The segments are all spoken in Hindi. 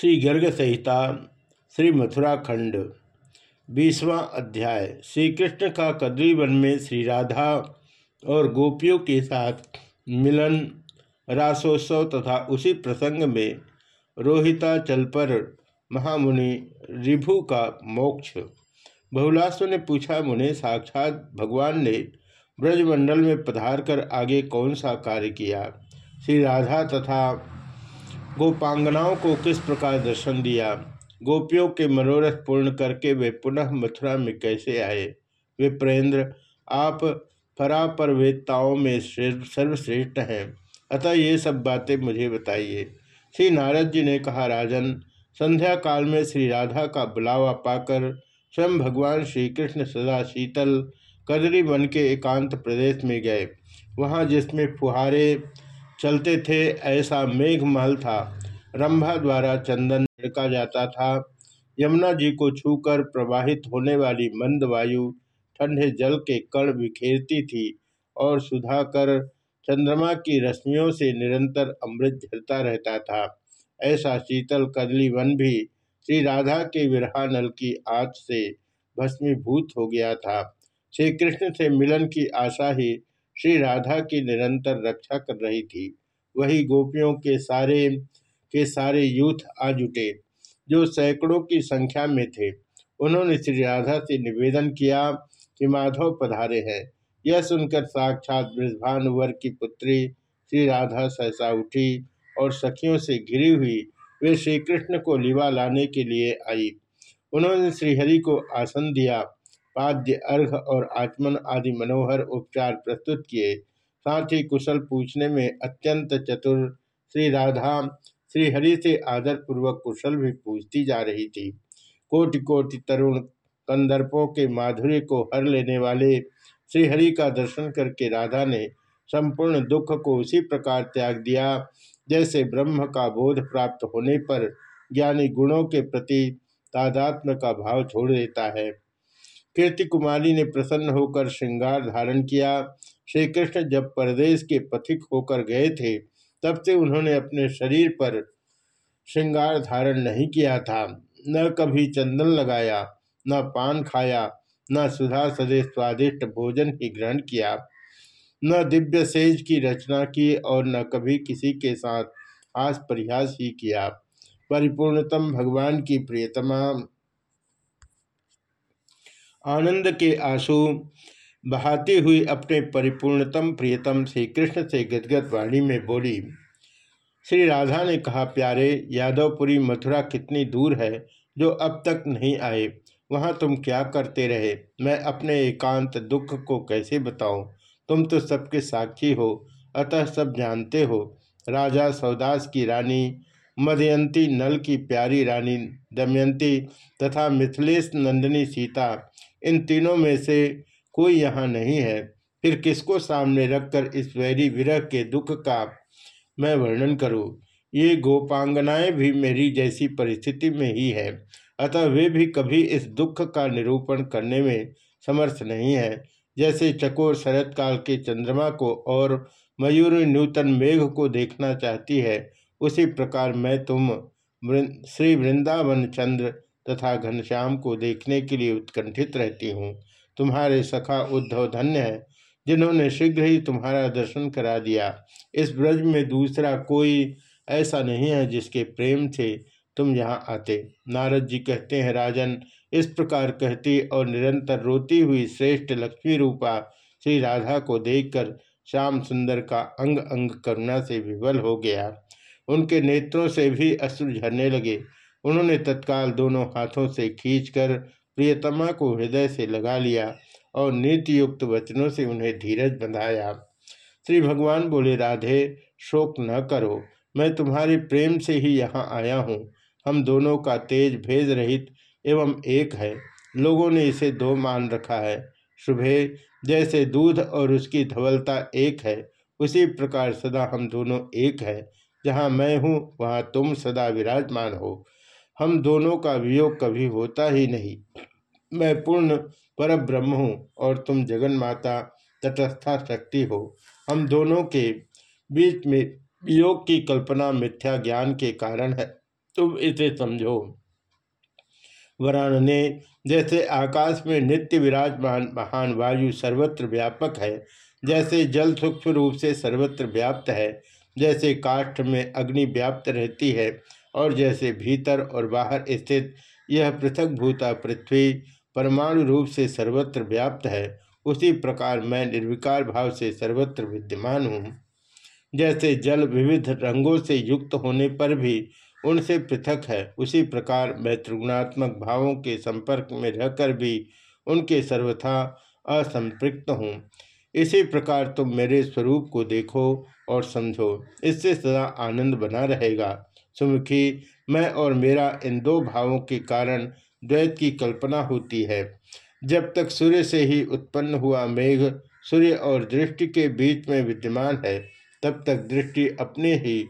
श्री गर्ग संहिता, श्री मथुरा खंड, बीसवां अध्याय। श्री कृष्ण का कदली वन में श्री राधा और गोपियों के साथ मिलन, रासोत्सव तथा उसी प्रसंग में रोहिता चल पर महामुनि रिभु का मोक्ष। बहुलास्व ने पूछा, मुने, साक्षात भगवान ने ब्रजमंडल में पधार कर आगे कौन सा कार्य किया? श्री राधा तथा गोपांगनाओं को किस प्रकार दर्शन दिया? गोपियों के मनोरथ पूर्ण करके वे पुनः मथुरा में कैसे आए? वे प्रेन्द्र आप परापरवेत्ताओं में सर्वश्रेष्ठ हैं। अतः ये सब बातें मुझे बताइए। श्री नारद जी ने कहा, राजन, संध्या काल में श्री राधा का बुलावा पाकर स्वयं भगवान श्री कृष्ण सदा शीतल कदरी वन के एकांत प्रदेश में गए। वहाँ जिसमें फुहारे चलते थे, ऐसा मेघ महल था। रंभा द्वारा चंदन छिड़का जाता था। यमुना जी को छूकर प्रवाहित होने वाली मंद वायु ठंडे जल के कण बिखेरती थी और सुधाकर चंद्रमा की रश्मियों से निरंतर अमृत झरता रहता था। ऐसा शीतल कदली वन भी श्री राधा के विरहानल की आँच से भस्मीभूत हो गया था। श्री कृष्ण से मिलन की आशा ही श्री राधा की निरंतर रक्षा कर रही थी। वही गोपियों के सारे के सारे यूथ आ जुटे जो सैकड़ों की संख्या में थे। उन्होंने श्री राधा से निवेदन किया कि माधव पधारे हैं। यह सुनकर साक्षात ब्रजभानुवर की पुत्री श्री राधा सहसा उठी और सखियों से घिरी हुई, वे श्री कृष्ण को लिवा लाने के लिए आई। उन्होंने श्रीहरि को आसन दिया। पाद्य अर्घ और आचमन आदि मनोहर उपचार प्रस्तुत किए। साथ ही कुशल पूछने में अत्यंत चतुर श्री राधा श्रीहरि से आदर पूर्वक कुशल भी पूछती जा रही थी। कोटि कोटि तरुण कंदर्पों के माधुर्य को हर लेने वाले श्रीहरि का दर्शन करके राधा ने संपूर्ण दुख को उसी प्रकार त्याग दिया, जैसे ब्रह्म का बोध प्राप्त होने पर ज्ञानी गुणों के प्रति तादात्म का भाव छोड़ देता है। कीर्ति कुमारी ने प्रसन्न होकर श्रृंगार धारण किया। श्री कृष्ण जब परदेश के पथिक होकर गए थे, तब से उन्होंने अपने शरीर पर श्रृंगार धारण नहीं किया था। न कभी चंदन लगाया, न पान खाया, न सुधा सदे स्वादिष्ट भोजन ही ग्रहण किया। न दिव्य सेज की रचना की और न कभी किसी के साथ हास परिहास ही किया। परिपूर्णतम भगवान की प्रियतमा आनंद के आँसू बहाती हुई अपने परिपूर्णतम प्रियतम श्री कृष्ण से गदगद वाणी में बोली, श्री राधा ने कहा, प्यारे, यादवपुरी मथुरा कितनी दूर है जो अब तक नहीं आए। वहाँ तुम क्या करते रहे? मैं अपने एकांत दुख को कैसे बताऊँ? तुम तो सबके साक्षी हो, अतः सब जानते हो। राजा सौदास की रानी, मदयंती नल की प्यारी रानी दमयंती तथा मिथिलेश नंदिनी सीता इन तीनों में से कोई यहाँ नहीं है। फिर किसको सामने रखकर इस वैरी विरह के दुख का मैं वर्णन करूँ? ये गोपांगनाएँ भी मेरी जैसी परिस्थिति में ही है। अतः वे भी कभी इस दुख का निरूपण करने में समर्थ नहीं है। जैसे चकोर शरत काल के चंद्रमा को और मयूर नूतन मेघ को देखना चाहती है, उसी प्रकार मैं तुम श्री वृंदावन चंद्र तथा घनश्याम को देखने के लिए उत्कंठित रहती हूँ। तुम्हारे सखा उद्धव धन्य है, जिन्होंने शीघ्र ही तुम्हारा दर्शन करा दिया। इस ब्रज में दूसरा कोई ऐसा नहीं है जिसके प्रेम से तुम यहाँ आते। नारद जी कहते हैं, राजन, इस प्रकार कहती और निरंतर रोती हुई श्रेष्ठ लक्ष्मी रूपा श्री राधा को देखकर श्याम सुंदर का अंग अंग करुणा से विवल हो गया। उनके नेत्रों से भी अश्रु झरने लगे। उन्होंने तत्काल दोनों हाथों से खींचकर प्रियतमा को हृदय से लगा लिया और नीति युक्त वचनों से उन्हें धीरज बंधाया। श्री भगवान बोले, राधे, शोक न करो। मैं तुम्हारे प्रेम से ही यहाँ आया हूँ। हम दोनों का तेज भेद रहित एवं एक है। लोगों ने इसे दो मान रखा है। सुबह जैसे दूध और उसकी धवलता एक है, उसी प्रकार सदा हम दोनों एक है। जहाँ मैं हूँ, वहाँ तुम सदा विराजमान हो। हम दोनों का वियोग कभी होता ही नहीं। मैं पूर्ण पर ब्रह्म हूँ और तुम जगन माता तटस्था शक्ति हो। हम दोनों के बीच में वियोग की कल्पना मिथ्या ज्ञान के कारण है। तुम इसे समझो। वराण ने जैसे आकाश में नित्य विराजमान महान वायु सर्वत्र व्यापक है, जैसे जल सूक्ष्म रूप से सर्वत्र व्याप्त है, जैसे काष्ठ में अग्नि व्याप्त रहती है और जैसे भीतर और बाहर स्थित यह पृथक भूता पृथ्वी परमाणु रूप से सर्वत्र व्याप्त है, उसी प्रकार मैं निर्विकार भाव से सर्वत्र विद्यमान हूँ। जैसे जल विविध रंगों से युक्त होने पर भी उनसे पृथक है, उसी प्रकार मैं त्रिगुणात्मक भावों के संपर्क में रहकर भी उनके सर्वथा असंपृक्त हूँ। इसी प्रकार तुम मेरे स्वरूप को देखो और समझो, इससे सदा आनंद बना रहेगा। सुमुखी मैं और मेरा इन दो भावों के कारण द्वैत की कल्पना होती है। जब तक सूर्य से ही उत्पन्न हुआ मेघ सूर्य और दृष्टि के बीच में विद्यमान है, तब तक दृष्टि अपने ही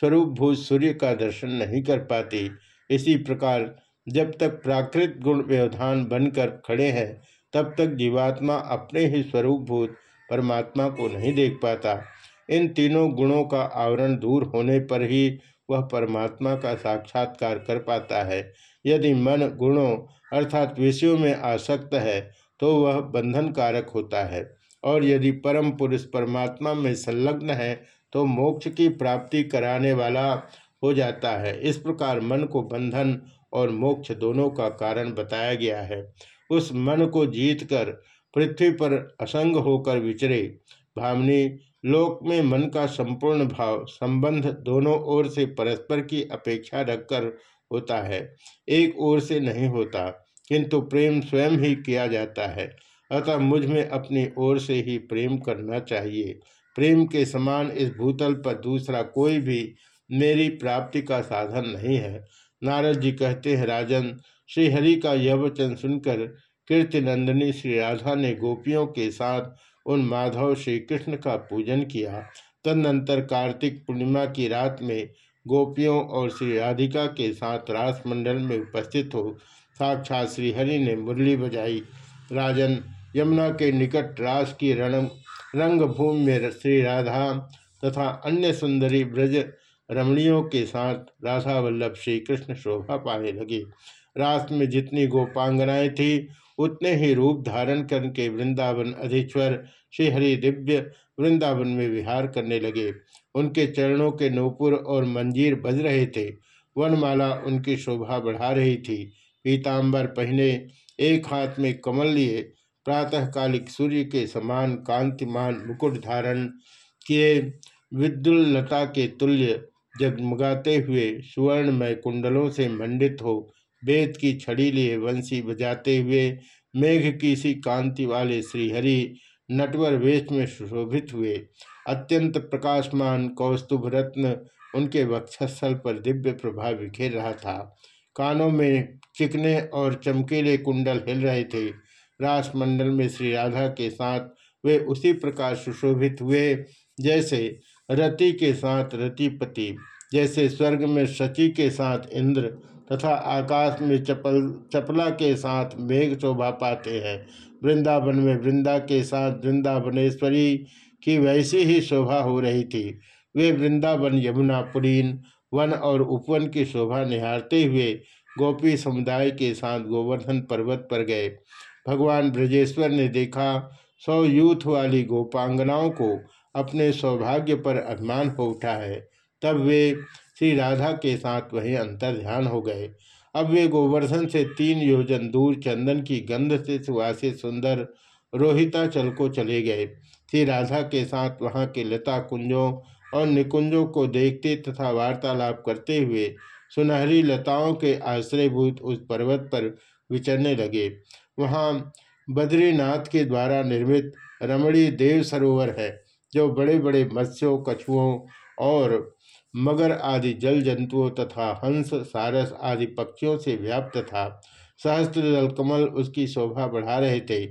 स्वरूपभूत सूर्य का दर्शन नहीं कर पाती। इसी प्रकार जब तक प्राकृत गुण व्यवधान बनकर खड़े हैं, तब तक जीवात्मा अपने ही स्वरूपभूत परमात्मा को नहीं देख पाता। इन तीनों गुणों का आवरण दूर होने पर ही वह परमात्मा का साक्षात्कार कर पाता है। यदि मन गुणों अर्थात विषयों में आसक्त है तो वह बंधन कारक होता है। और यदि परम पुरुष परमात्मा में संलग्न है तो मोक्ष की प्राप्ति कराने वाला हो जाता है। इस प्रकार मन को बंधन और मोक्ष दोनों का कारण बताया गया है। उस मन को जीतकर पृथ्वी पर असंग होकर विचरे। भावनी लोक में मन का संपूर्ण भाव, संबंध दोनों ओर से परस्पर की अपेक्षा रखकर होता है। एक ओर से नहीं होता, किंतु प्रेम स्वयं ही किया जाता है। अतः मुझमें अपनी ओर से ही प्रेम करना चाहिए। प्रेम के समान इस भूतल पर दूसरा कोई भी मेरी प्राप्ति का साधन नहीं है। नारद जी कहते हैं, राजन श्रीहरि का यह वचन सुनकर कीर्तिनंदिनी श्री राधा ने गोपियों के साथ उन माधव श्री कृष्ण का पूजन किया। तदनंतर कार्तिक पूर्णिमा की रात में गोपियों और श्री राधिका के साथ रास मंडल में उपस्थित हो, साक्षात श्रीहरि ने मुरली बजाई, राजन, यमुना के निकट रास की रण, रंगभूमि में श्री राधा तथा अन्य सुंदरी ब्रज रमणियों के साथ राधा वल्लभ श्री कृष्ण शोभा पाने लगे। रास में जितनी गोपांगनाएँ थी उतने ही रूप धारण करके वृंदावन अधीश्वर श्रीहरि दिव्य वृंदावन में विहार करने लगे। उनके चरणों के नूपुर और मंजीर बज रहे थे। वनमाला उनकी शोभा बढ़ा रही थी। पीताम्बर पहने एक हाथ में कमल लिए, प्रातःकालिक सूर्य के समान कांतिमान मुकुट धारण किए, विद्युल्लता के तुल्य जगमगाते हुए सुवर्णमय कुंडलों से मंडित हो वेद की छड़ी लिए वंशी बजाते हुए मेघ की सी कांति वाले श्रीहरि नटवर वेश में सुशोभित हुए। अत्यंत प्रकाशमान कौस्तुभ रत्न उनके वक्षस्थल पर दिव्य प्रभाव बिखेर रहा था। कानों में चिकने और चमकीले कुंडल हिल रहे थे। रासमंडल में श्री राधा के साथ वे उसी प्रकार सुशोभित हुए जैसे रति के साथ रतिपति, जैसे स्वर्ग में शची के साथ इंद्र तथा आकाश में चपल, चपला के साथ मेघ शोभा पाते हैं। वृंदावन में वृंदा के साथ वृंदावनेश्वरी की वैसी ही शोभा हो रही थी। वे वृंदावन, यमुना, पुरीन, वन और उपवन की शोभा निहारते हुए गोपी समुदाय के साथ गोवर्धन पर्वत पर गए। भगवान ब्रजेश्वर ने देखा, सौ यूथ वाली गोपांगनाओं को अपने सौभाग्य पर अभिमान हो उठा है। तब वे श्री राधा के साथ वहीं अंतर ध्यान हो गए। अब वे गोवर्धन से तीन योजन दूर चंदन की गंध से सुवासित सुंदर रोहिता चल को चले गए। श्री राधा के साथ वहाँ के लता कुंजों और निकुंजों को देखते तथा वार्तालाप करते हुए सुनहरी लताओं के आश्रयभूत उस पर्वत पर विचरने लगे। वहाँ बद्रीनाथ के द्वारा निर्मित रमणीय देव सरोवर है, जो बड़े बड़े मत्स्यों, कछुओं और मगर आदि जल जंतुओं तथा हंस, सारस आदि पक्षियों से व्याप्त था। सहस्त्र जल कमल उसकी शोभा बढ़ा रहे थे।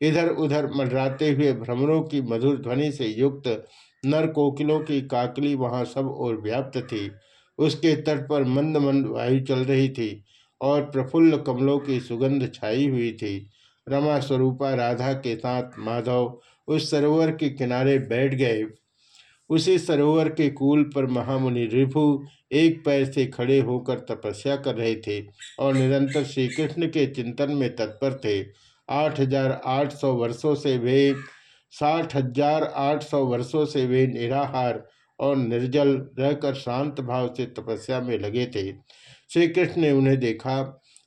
इधर उधर मंडराते हुए भ्रमरों की मधुर ध्वनि से युक्त नर कोकिलों की काकली वहाँ सब और व्याप्त थी। उसके तट पर मंद मंद वायु चल रही थी और प्रफुल्ल कमलों की सुगंध छाई हुई थी। रमा स्वरूपा राधा के साथ माधव उस सरोवर के किनारे बैठ गए। उसी सरोवर के कूल पर महामुनि रिभु एक पैर से खड़े होकर तपस्या कर रहे थे और निरंतर श्री कृष्ण के चिंतन में तत्पर थे। आठ हज़ार आठ सौ वर्षों से वे, साठ हज़ार आठ सौ वर्षों से वे निराहार और निर्जल रहकर शांत भाव से तपस्या में लगे थे। श्री कृष्ण ने उन्हें देखा।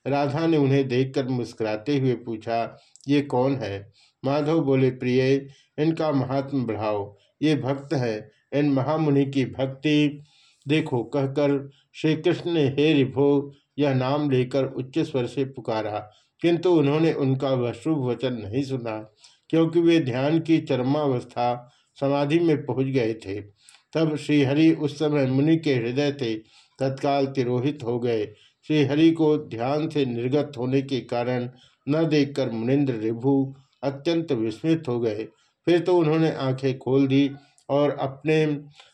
राधा ने उन्हें देखकर मुस्कुराते हुए पूछा, ये कौन है? माधव, बोले, प्रिय, इनका महात्म बढ़ाओ। ये भक्त है। इन महामुनि की भक्ति। देखो, कहकर श्री कृष्ण ने, हे रिभो, यह नाम लेकर उच्च स्वर से पुकारा। किंतु उन्होंने उनका वह शुभ वचन नहीं सुना, क्योंकि वे ध्यान की चरमावस्था समाधि में पहुँच गए थे। तब श्रीहरि उस समय मुनि के हृदय थे तत्काल तिरोहित हो गए। श्रीहरि को ध्यान से निर्गत होने के कारण न देखकर मुनिन्द्र रिभु अत्यंत विस्मित हो गए। फिर तो उन्होंने आँखें खोल दी और अपने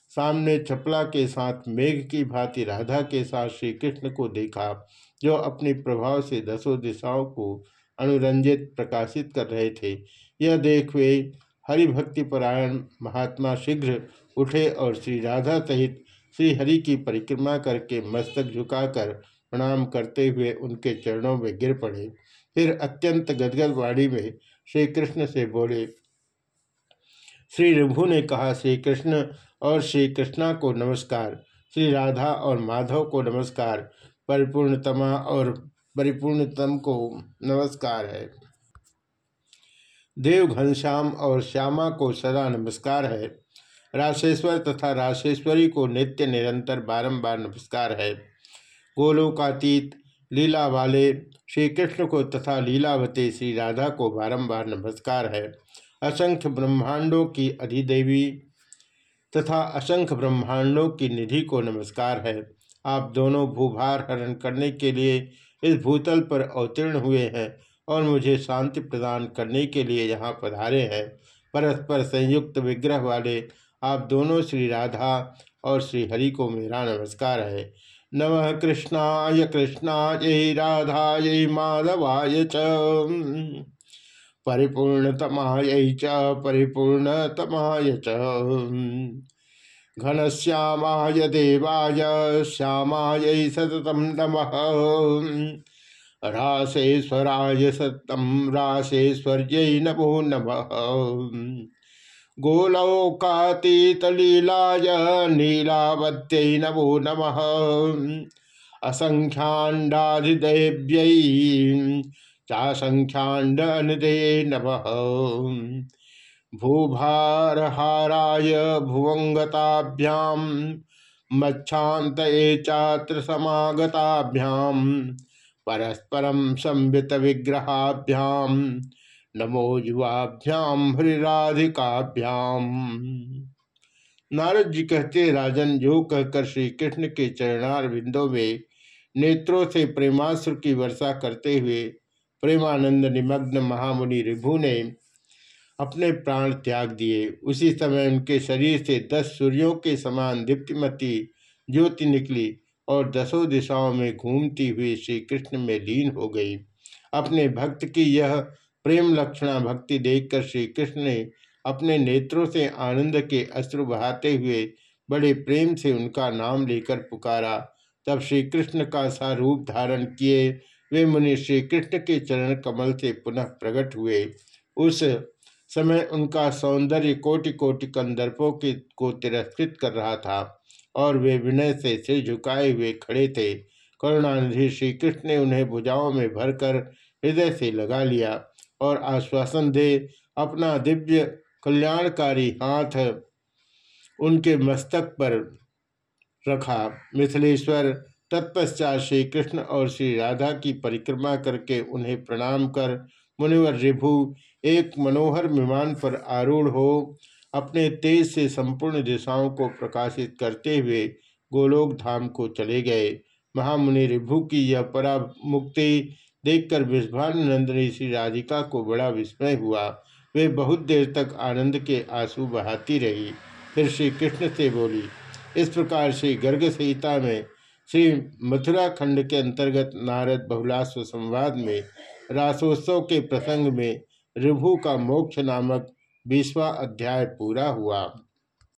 सामने चपला के साथ मेघ की भांति राधा के साथ श्री कृष्ण को देखा, जो अपनी प्रभाव से दसों दिशाओं को अनुरंजित, प्रकाशित कर रहे थे। यह देख वे हरिभक्तिपरायण महात्मा शीघ्र उठे और श्री राधा सहित श्री हरि की परिक्रमा करके मस्तक झुकाकर प्रणाम करते हुए उनके चरणों में गिर पड़े। फिर अत्यंत गदगद वाणी में श्री कृष्ण से बोले श्री रिभु ने कहा, श्री कृष्ण और श्री कृष्णा को नमस्कार। श्री राधा और माधव को नमस्कार। परिपूर्णतमा और परिपूर्णतम को नमस्कार है। देव घनश्याम और श्यामा को सदा नमस्कार है। राशेश्वर तथा राशेश्वरी को नित्य निरंतर बारंबार नमस्कार है। गोलोकातीत लीला वाले श्री कृष्ण को तथा लीलावती श्री राधा को बारंबार नमस्कार है। असंख्य ब्रह्मांडों की अधिदेवी तथा असंख्य ब्रह्मांडों की निधि को नमस्कार है। आप दोनों भूभार हरण करने के लिए इस भूतल पर अवतीर्ण हुए हैं और मुझे शांति प्रदान करने के लिए यहाँ पधारे हैं। परस्पर संयुक्त विग्रह वाले आप दोनों श्री राधा और श्री हरि को मेरा नमस्कार है। नमः कृष्णाय कृष्णाय, राधाय, माधवाय च। परिपूर्णतमाय च परिपूर्णतमाय च। घनश्यामाय देवाय, श्यामाय सततम नमः। राशेश्वराय सतम राशेश्वर्य नमो नमः। गोलौकातीतलीलाय, नीलावत्यै नमो नमः। असंख्याण्डाधिदेव्यै चासंख्याण्डनिधे नमः भूभारहाराय भुवंगताभ्यां मच्छान्तये चात्र समागताभ्यां परस्परम संवित विग्रहाभ्याम नमो युवाभ्याम हरिराधिकाभ्याम। नारद जी कहते, राजन जो कहकर श्री कृष्ण के चरणार बिंदों में नेत्रों से प्रेमाश्र की वर्षा करते हुए प्रेमानंद निमग्न महामुनि रिभु ने अपने प्राण त्याग दिए। उसी समय उनके शरीर से दस सूर्यों के समान दीप्तिमती ज्योति निकली और दसों दिशाओं में घूमती हुई श्री कृष्ण में लीन हो गई। अपने भक्त की यह प्रेम लक्षणा भक्ति देखकर श्री कृष्ण ने अपने नेत्रों से आनंद के अश्रु बहाते हुए बड़े प्रेम से उनका नाम लेकर पुकारा। तब श्री कृष्ण का सा रूप धारण किए वे मुनि श्री कृष्ण के चरण कमल से पुनः प्रकट हुए। उस समय उनका सौंदर्य कोटि कोटि कंदर्पों के, को तिरस्कृत कर रहा था और वे विनय से सिर झुकाए हुए खड़े थे। करुणानिधि श्री कृष्ण ने उन्हें भुजाओं में भरकर हृदय से लगा लिया और आश्वासन दे, अपना दिव्य कल्याणकारी हाथ उनके मस्तक पर रखा। मिथिलेश्वर तत्पश्चात श्री कृष्ण और श्री राधा की परिक्रमा करके उन्हें प्रणाम कर, मुनिवर रिभु, एक मनोहर विमान पर आरूढ़ हो, अपने तेज से संपूर्ण दिशाओं को प्रकाशित करते हुए गोलोक धाम को चले गए। महामुनि रिभु की यह परा मुक्ति देखकर विस्भान नंदिनी श्री राधिका को बड़ा विस्मय हुआ। वे बहुत देर तक आनंद के आँसू बहाती रही। फिर श्री कृष्ण से बोली, इस प्रकार श्री गर्ग संहिता में श्री मथुरा खंड के अंतर्गत नारद बहुलाश्व संवाद में, रासोत्सव के प्रसंग में ऋभु का मोक्ष नामक बीसवा अध्याय पूरा हुआ।